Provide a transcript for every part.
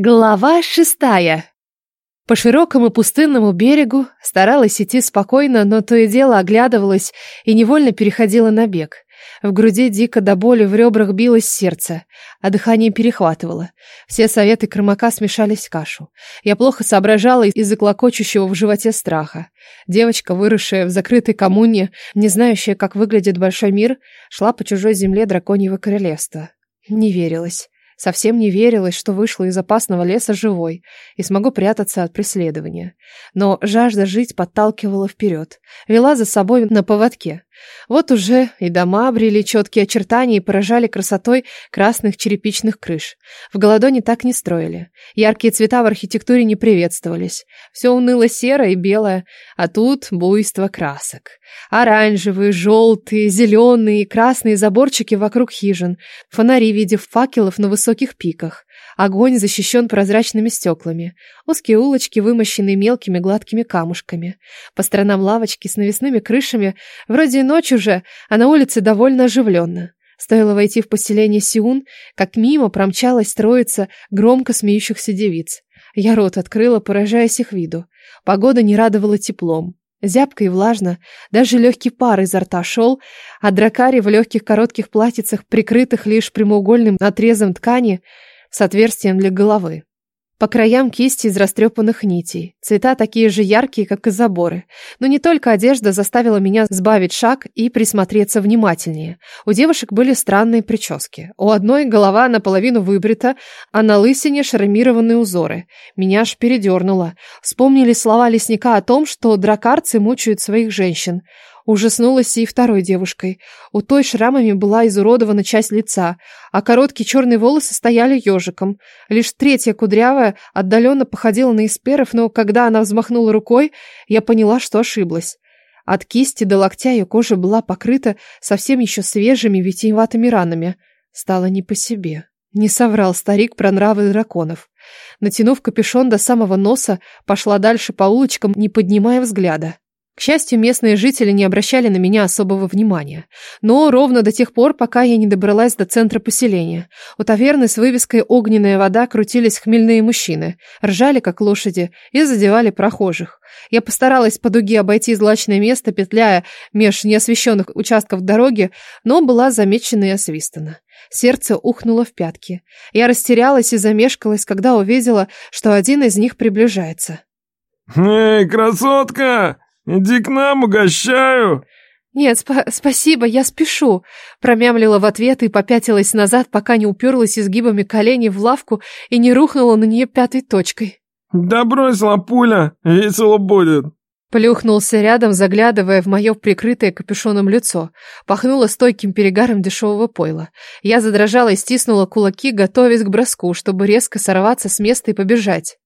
Глава шестая. По широкому пустынному берегу старалась идти спокойно, но то и дело оглядывалась и невольно переходила на бег. В груди дико до боли в ребрах билось сердце, а дыхание перехватывало. Все советы Кромака смешались в кашу. Я плохо соображала из-за клокочущего в животе страха. Девочка, выросшая в закрытой коммуне, не знающая, как выглядит большой мир, шла по чужой земле драконьего королевства. Не верилась. Совсем не верилось, что вышла из опасного леса живой и смогу прятаться от преследования. Но жажда жить подталкивала вперед, вела за собой на поводке. Вот уже и дома обрели четкие очертания и поражали красотой красных черепичных крыш. В Голодоне так не строили. Яркие цвета в архитектуре не приветствовались. Все уныло серое и белое, а тут буйство красок. Оранжевые, желтые, зеленые и красные заборчики вокруг хижин, фонари в виде факелов на высоких пиках. Огонь защищен прозрачными стеклами. Узкие улочки, вымощенные мелкими гладкими камушками. По сторонам лавочки с навесными крышами. Вроде и ночь уже, а на улице довольно оживленно. Стоило войти в поселение Сиун, как мимо промчалась троица громко смеющихся девиц. Я рот открыла, поражаясь их виду. Погода не радовала теплом. Зябко и влажно, даже легкий пар изо рта шел, а дракари в легких коротких платьицах, прикрытых лишь прямоугольным отрезом ткани, с отверстием для головы. По краям кисти из растрепанных нитей. Цвета такие же яркие, как и заборы. Но не только одежда заставила меня сбавить шаг и присмотреться внимательнее. У девушек были странные прически. У одной голова наполовину выбрита, а на лысине шармированные узоры. Меня аж передернуло. Вспомнили слова лесника о том, что дракарцы мучают своих женщин. Ужаснулась и второй девушкой. У той шрамами была изуродована часть лица, а короткие черные волосы стояли ежиком. Лишь третья кудрявая отдаленно походила на эсперов, но когда она взмахнула рукой, я поняла, что ошиблась. От кисти до локтя ее кожа была покрыта совсем еще свежими витиеватыми ранами. Стало не по себе. Не соврал старик про нравы драконов. Натянув капюшон до самого носа, пошла дальше по улочкам, не поднимая взгляда. К счастью, местные жители не обращали на меня особого внимания. Но ровно до тех пор, пока я не добралась до центра поселения. У таверны с вывеской «Огненная вода» крутились хмельные мужчины, ржали как лошади и задевали прохожих. Я постаралась по дуге обойти злачное место, петляя меж неосвещенных участков дороги, но была замечена и освистана. Сердце ухнуло в пятки. Я растерялась и замешкалась, когда увидела, что один из них приближается. «Эй, красотка!» «Иди к нам, угощаю!» «Нет, спа спасибо, я спешу», — промямлила в ответ и попятилась назад, пока не уперлась изгибами коленей в лавку и не рухнула на нее пятой точкой. «Да брось, лапуля, весело будет!» Плюхнулся рядом, заглядывая в мое прикрытое капюшоном лицо. Пахнуло стойким перегаром дешевого пойла. Я задрожала и стиснула кулаки, готовясь к броску, чтобы резко сорваться с места и побежать.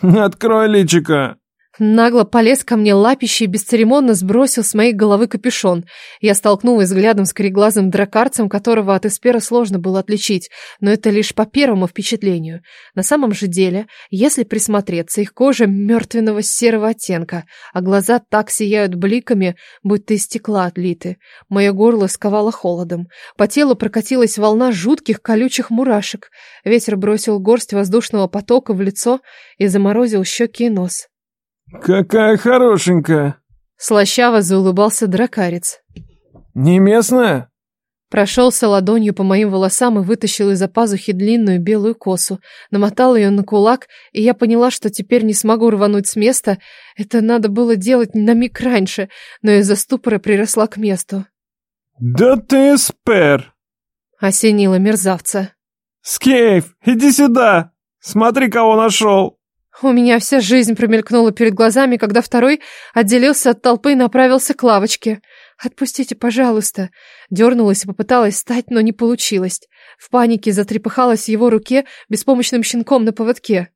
«Открой личика!» Нагло полез ко мне лапище и бесцеремонно сбросил с моей головы капюшон. Я столкнулась взглядом с кореглазым дракарцем, которого от эспера сложно было отличить, но это лишь по первому впечатлению. На самом же деле, если присмотреться, их кожа мертвенного серого оттенка, а глаза так сияют бликами, будто из стекла отлиты. Мое горло сковало холодом. По телу прокатилась волна жутких колючих мурашек. Ветер бросил горсть воздушного потока в лицо и заморозил щеки и нос. «Какая хорошенькая!» Слащаво заулыбался дракарец. «Не местная?» Прошелся ладонью по моим волосам и вытащил из-за пазухи длинную белую косу. Намотал ее на кулак, и я поняла, что теперь не смогу рвануть с места. Это надо было делать на миг раньше, но из-за ступора приросла к месту. «Да ты спер!» — осенила мерзавца. «Скейф, иди сюда! Смотри, кого нашел!» У меня вся жизнь промелькнула перед глазами, когда второй отделился от толпы и направился к лавочке. «Отпустите, пожалуйста!» Дернулась и попыталась встать, но не получилось. В панике затрепыхалась в его руке беспомощным щенком на поводке.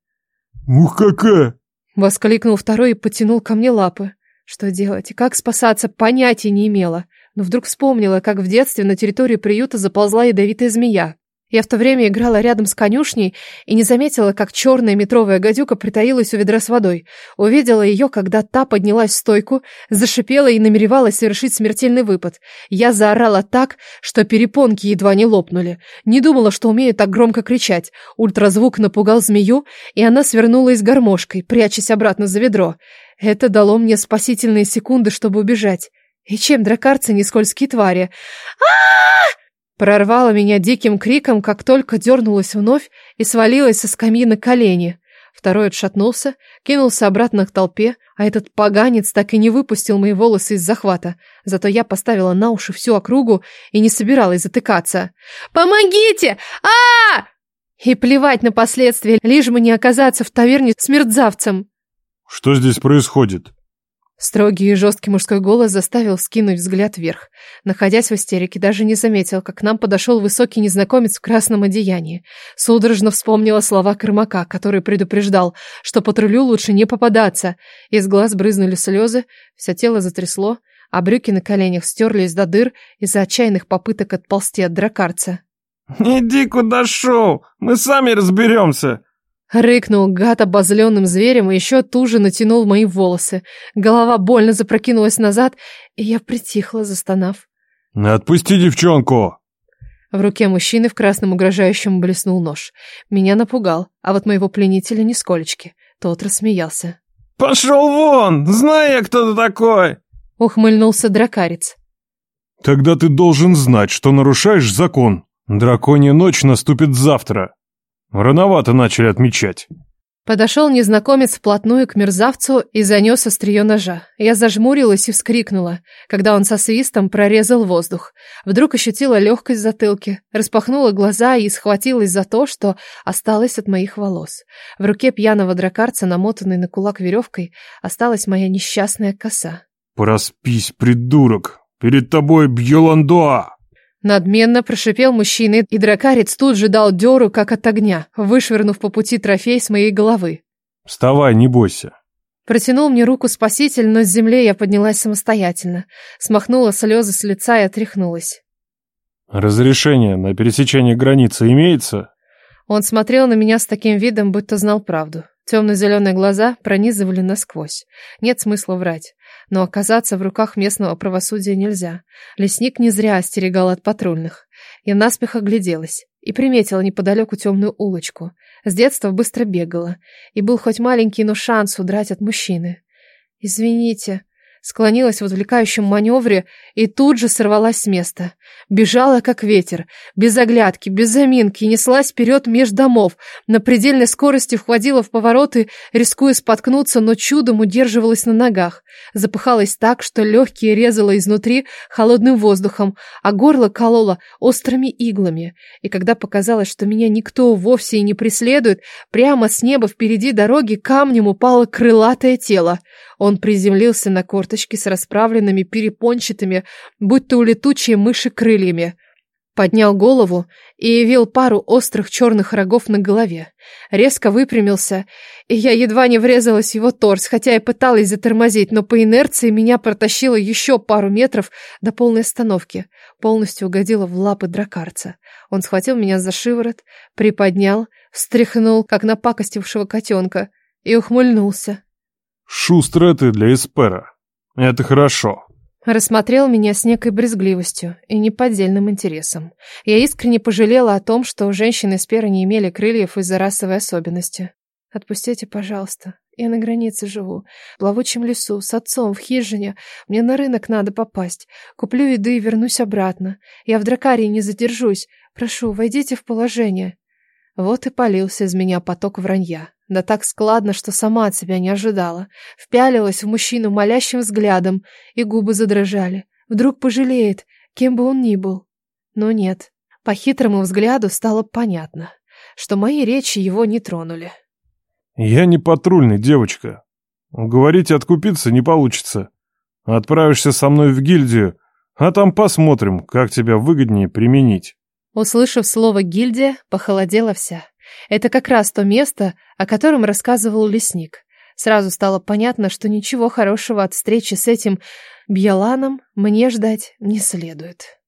«Ух, какая!» Воскликнул второй и потянул ко мне лапы. Что делать и как спасаться, понятия не имела. Но вдруг вспомнила, как в детстве на территории приюта заползла ядовитая змея. Я в то время играла рядом с конюшней и не заметила, как черная метровая гадюка притаилась у ведра с водой. Увидела ее, когда та поднялась в стойку, зашипела и намеревалась совершить смертельный выпад. Я заорала так, что перепонки едва не лопнули. Не думала, что умею так громко кричать. Ультразвук напугал змею, и она свернулась гармошкой, прячась обратно за ведро. Это дало мне спасительные секунды, чтобы убежать. И чем дракарцы не скользкие твари? а Прорвало меня диким криком, как только дернулась вновь и свалилась со скамьи на колени. Второй отшатнулся, кинулся обратно к толпе, а этот поганец так и не выпустил мои волосы из захвата. Зато я поставила на уши всю округу и не собиралась затыкаться. «Помогите! а, И плевать на последствия, лишь бы не оказаться в таверне с мерзавцем. «Что здесь происходит?» Строгий и жесткий мужской голос заставил скинуть взгляд вверх. Находясь в истерике, даже не заметил, как к нам подошел высокий незнакомец в красном одеянии. Судорожно вспомнила слова Кырмака, который предупреждал, что патрулю лучше не попадаться. Из глаз брызнули слезы, все тело затрясло, а брюки на коленях стерлись до дыр из-за отчаянных попыток отползти от дракарца. «Иди куда шел, мы сами разберемся!» Рыкнул гад обозленным зверем и еще туже натянул мои волосы. Голова больно запрокинулась назад, и я притихла, застонав. «Отпусти девчонку!» В руке мужчины в красном угрожающем блеснул нож. Меня напугал, а вот моего пленителя нисколечки. Тот рассмеялся. «Пошел вон! Знаю я, кто ты такой!» Ухмыльнулся дракарец. «Тогда ты должен знать, что нарушаешь закон. Драконья ночь наступит завтра. Рановато начали отмечать. Подошел незнакомец вплотную к мерзавцу и занес острие ножа. Я зажмурилась и вскрикнула, когда он со свистом прорезал воздух. Вдруг ощутила легкость в затылке, распахнула глаза и схватилась за то, что осталось от моих волос. В руке пьяного дракарца, намотанной на кулак веревкой, осталась моя несчастная коса. «Проспись, придурок! Перед тобой Бьеландоа!» Надменно прошипел мужчина, и дракарец тут же дал дёру, как от огня, вышвырнув по пути трофей с моей головы. «Вставай, не бойся». Протянул мне руку спаситель, но с земли я поднялась самостоятельно. Смахнула слезы с лица и отряхнулась. «Разрешение на пересечение границы имеется?» Он смотрел на меня с таким видом, будто знал правду. Темно-зеленые глаза пронизывали насквозь. Нет смысла врать. Но оказаться в руках местного правосудия нельзя. Лесник не зря остерегал от патрульных. Я наспех огляделась и приметила неподалеку темную улочку. С детства быстро бегала. И был хоть маленький, но шанс удрать от мужчины. «Извините», склонилась в отвлекающем маневре и тут же сорвалась с места. Бежала, как ветер, без оглядки, без заминки, неслась вперед меж домов, на предельной скорости входила в повороты, рискуя споткнуться, но чудом удерживалась на ногах. Запыхалась так, что легкие резала изнутри холодным воздухом, а горло кололо острыми иглами. И когда показалось, что меня никто вовсе и не преследует, прямо с неба впереди дороги камнем упало крылатое тело. Он приземлился на корточки с расправленными перепончатыми, будто у летучие мыши крыльями. Поднял голову и явил пару острых черных рогов на голове. Резко выпрямился, и я едва не врезалась в его торс, хотя и пыталась затормозить, но по инерции меня протащило еще пару метров до полной остановки. Полностью угодила в лапы дракарца. Он схватил меня за шиворот, приподнял, встряхнул, как напакостившего котенка, и ухмыльнулся. Шустрая ты для Эспера. Это хорошо. Рассмотрел меня с некой брезгливостью и неподдельным интересом. Я искренне пожалела о том, что женщины Эспера не имели крыльев из-за расовой особенности. Отпустите, пожалуйста. Я на границе живу, в плавучем лесу, с отцом, в хижине. Мне на рынок надо попасть. Куплю еды и вернусь обратно. Я в Дракарии не задержусь. Прошу, войдите в положение. Вот и полился из меня поток вранья. Да так складно, что сама от себя не ожидала. Впялилась в мужчину молящим взглядом, и губы задрожали. Вдруг пожалеет, кем бы он ни был. Но нет. По хитрому взгляду стало понятно, что мои речи его не тронули. «Я не патрульный, девочка. Говорить откупиться не получится. Отправишься со мной в гильдию, а там посмотрим, как тебя выгоднее применить». Услышав слово «гильдия», похолодела вся. Это как раз то место, о котором рассказывал лесник. Сразу стало понятно, что ничего хорошего от встречи с этим Бьяланом мне ждать не следует.